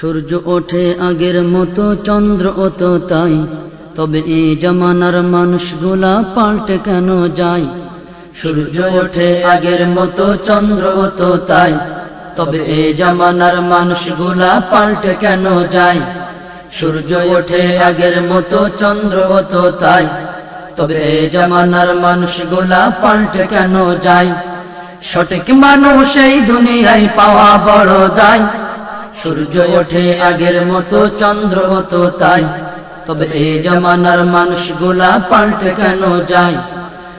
সূর্য ওঠে আগের মতো, চন্দ্র অত তাই। তবে এই জমানার মানুষগুলা পাল্টে কেন যায়? সূর্য ওঠে আগের মতো, চন্দ্র অত তাই। তবে এই জমানার মানুষগুলা পাল্টে কেন যায়? সূর্য ওঠে আগের মতো, চন্দ্র অত তাই। তবে এই জমানার মানুষগুলা পাল্টে কেন যায়? সঠিক মানুষ এই দুনিয়ায় পাওয়া বড় দায়। সূর্য ওঠে আগের মতো, চন্দ্র হতো তাই। তবে এই জমানার মানুষগুলা পাল্টে কেন যায়?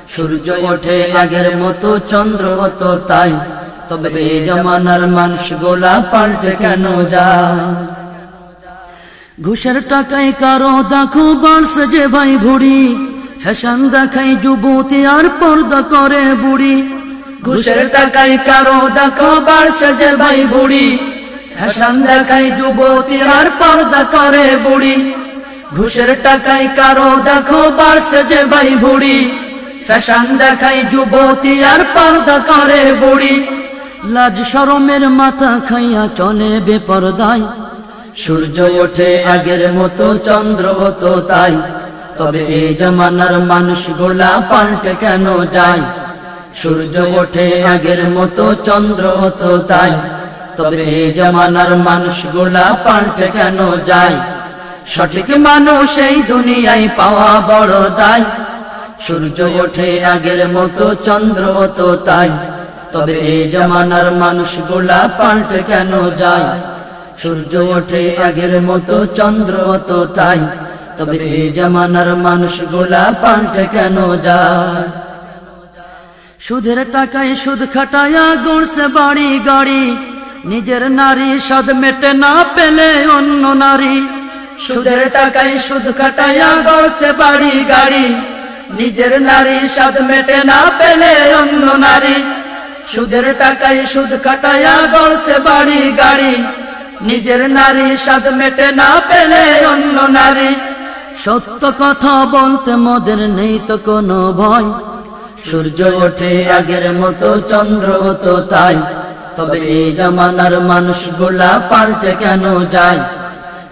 সূর্য ওঠে আগের মতো, চন্দ্র হতো তাই। তবে এই জমানার মানুষগুলা পাল্টে কেন যায়? ঘুষের টাকায় কারও দেখো বাড়ছে যে ভাই ভুড়ি। ফ্যাশন দেখাই যুবতী আর পর্দা করে বুড়ি। ঘুষের টাকায় কারও দেখো বাড়ছে যে ভাই বুড়ি ফ্যাশন দেখাই যুবতী আর পর্দা করে বুড়ি। ঘুষের টাকায় কারও দেখো বাড়ছে যে ভাই বুড়ি ফ্যাশন দেখাই যুবতী আর পর্দা করে বুড়ি। লাজ শরমের মাথা খাইয়া চলে বেপরদায়। সূর্য ওঠে আগের মতো, চন্দ্র হতো তাই। তবে এই জমানার মানুষগুলা পাল্টে কেন যায়? সূর্য ওঠে আগের মতো, চন্দ্র হতো তাই। তবে জমানার মানুষগুলা পাল্টে কেন যায়? সঠিক মানুষ এই দুনিয়ায় পাওয়া বড় দায়। সূর্য ওঠে আগের মতো, চন্দ্র হতো তাই। তবে এই জমানার মানুষগুলা পাল্টে কেন যায়? সূর্য ওঠে আগের মতো, চন্দ্র হতো তাই। তবে এই জমানার মানুষগুলা পাল্টে কেন যায়? সুদের টাকায় সুদ খাটায়া গড়ছে বাড়ি গাড়ি। নিজের নারী সদ মেটে না পেলে অন্য নারী। সুদের টাকায় সুদ খাটায়া গড়ছে বাড়ি গাড়ি। নিজের নারী সদ মেটে না পেলে অন্য নারী। সুদের টাকায় সুদ খাটায়া গড়ছে বাড়ি গাড়ি। নিজের নারী স্বাদ মেটে না পেলে অন্য নারী। সত্য কথা বলতে মদের নেই তো কোনো ভয়। সূর্য ওঠে আগের মতো, চন্দ্র হতো তাই। তবে এই জমানার মানুষগুলা পাল্টে কেন যায়?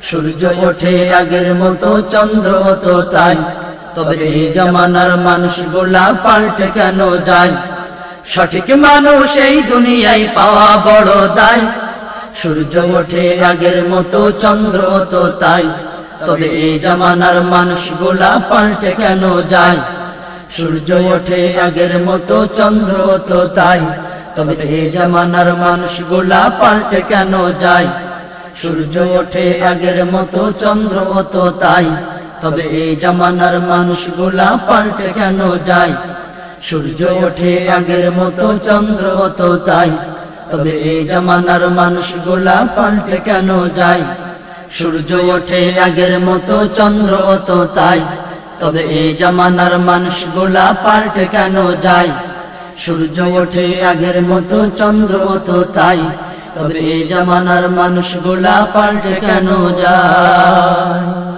সূর্য ওঠে আগের মতো, চন্দ্র হতো তাই। তবে এই জমানার মানুষগুলা পাল্টে কেন যায়? সঠিক মানুষ এই দুনিয়ায় পাওয়া বড় দায়। সূর্য ওঠে আগের মতো, চন্দ্র তো তাই। তবে এই জামানার মানুষগুলা পাল্টে কেন যায়? সূর্য ওঠে আগের মতো, চন্দ্র তো তাই। তবে এই জামানার মানুষগুলা পাল্টে কেন যায়? সূর্য ওঠে আগের মতো, চন্দ্র তো তাই। তবে এই জামানার মানুষগুলা পাল্টে কেন যায়? সূর্য ওঠে আগের মতো, চন্দ্র তো তাই। তবে এই জামানার মানুষগুলা পাল্টে কেন যায়? সূর্য ওঠে আগের মতো, চন্দ্র অত তাই। তবে এই জামানার মানুষগুলা পাল্টে কেন যায়? সূর্য ওঠে আগের মতো চন্দ্র মতো তাই। তবে জামানার মানুষগুলা পাল্টে কেন যায়?